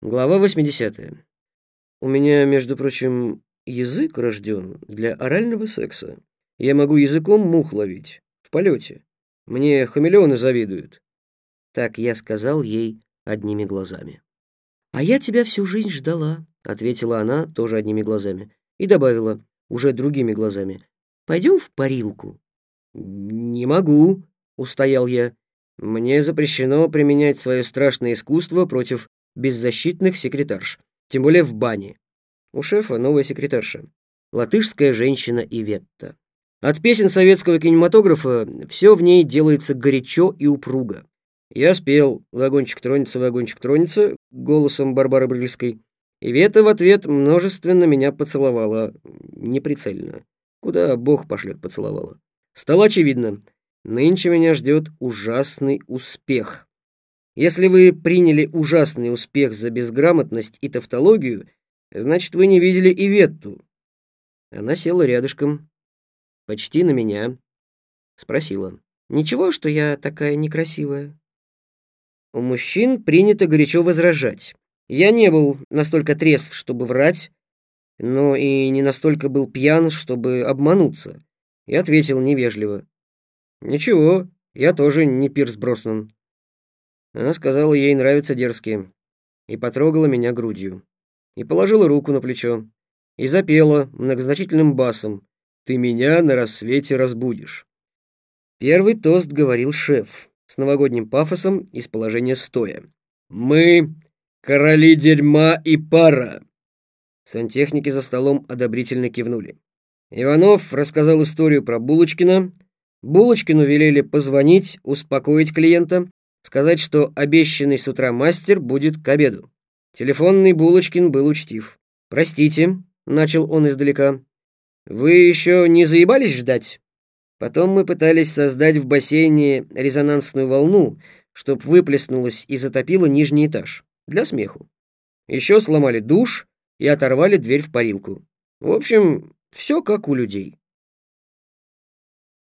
Глава 80. У меня, между прочим, язык рожден для орального секса. Я могу языком мух ловить в полете. Мне хамелеоны завидуют. Так я сказал ей одними глазами. А я тебя всю жизнь ждала, ответила она тоже одними глазами и добавила уже другими глазами. Пойдем в парилку. Не могу, устоял я. Мне запрещено применять свое страшное искусство против беззащитных секретарш, тем более в бане. У шефа новая секретарша, латышская женщина Иветта. От песен советского кинематографа все в ней делается горячо и упруго. Я спел «Вагончик тронется, вагончик тронется» голосом Барбары Брыльской. Ивета в ответ множественно меня поцеловала, неприцельно. Куда Бог пошлет поцеловала. Стало очевидно, нынче меня ждет ужасный успех. Если вы приняли ужасный успех за безграмотность и тавтологию, значит, вы не видели и Ветту. Она села рядышком, почти на меня, спросила. «Ничего, что я такая некрасивая?» У мужчин принято горячо возражать. Я не был настолько трезв, чтобы врать, но и не настолько был пьян, чтобы обмануться. И ответил невежливо. «Ничего, я тоже не Пирс Броснан». Она сказала, ей нравятся дерзкие, и потрогала меня грудью, и положила руку на плечо, и запела многозначительным басом «Ты меня на рассвете разбудишь». Первый тост говорил шеф с новогодним пафосом из положения стоя. «Мы — короли дерьма и пара!» Сантехники за столом одобрительно кивнули. Иванов рассказал историю про Булочкина. Булочкину велели позвонить, успокоить клиента, сказать, что обещанный с утра мастер будет к обеду. Телефонный Булочкин был учтив. «Простите», — начал он издалека, — «вы еще не заебались ждать?» Потом мы пытались создать в бассейне резонансную волну, чтоб выплеснулась и затопила нижний этаж. Для смеху. Еще сломали душ и оторвали дверь в парилку. В общем, все как у людей.